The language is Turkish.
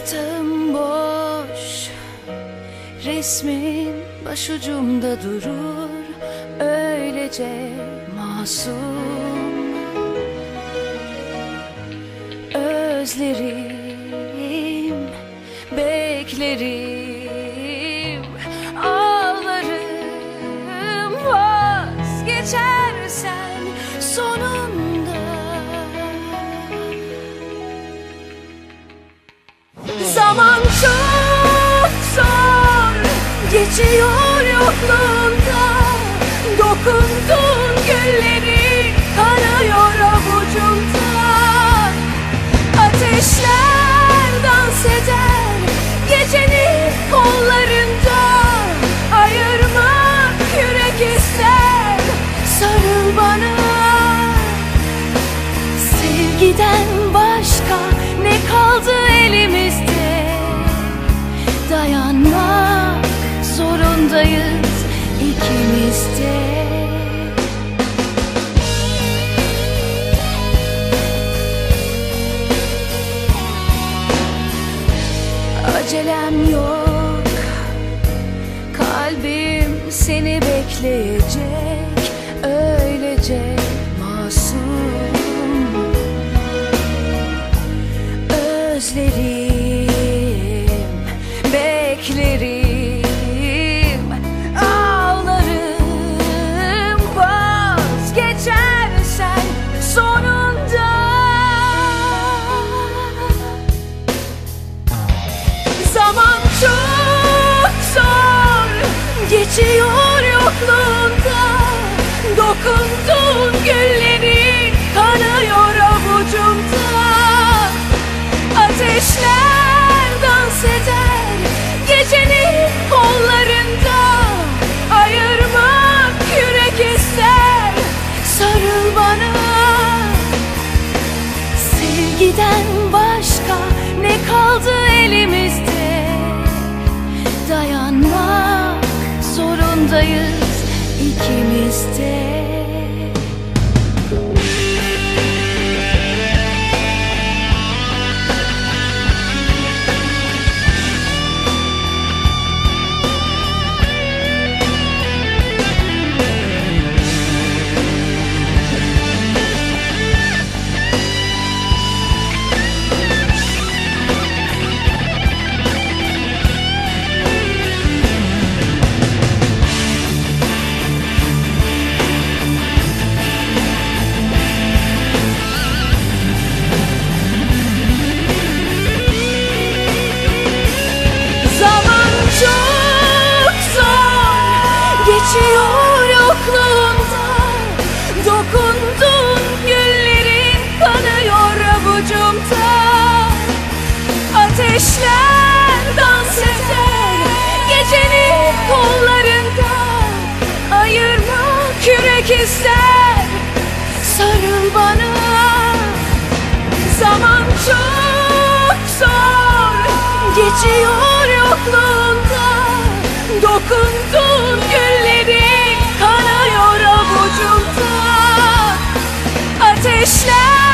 Yatağım boş. Resmin başucumda durur Öylece masum. Özlerim Beklerim Zaman çok zor. Geçiyor yokluğunda Dokundun gülleri Kanıyor avucumda. Ateşler dans eder Gecenin kollarında. Ayırmak yürek ister Sarıl bana. Sevgiden Dayanmak zorundayız ikimiz de. Acelem yok Kalbim seni bekleyecek Sevgiden başka ne kaldı elimizde? Dayanmak zorundayız ikimiz de Geçiyor yokluğunda. Dokundun Güneşler dans eder Gecenin kollarında Ayırmak yürek ister. Sarıl bana Zaman çok zor. Geçiyor yokluğunda Dokunduğun gülleri Kanıyor avucumda Ateşler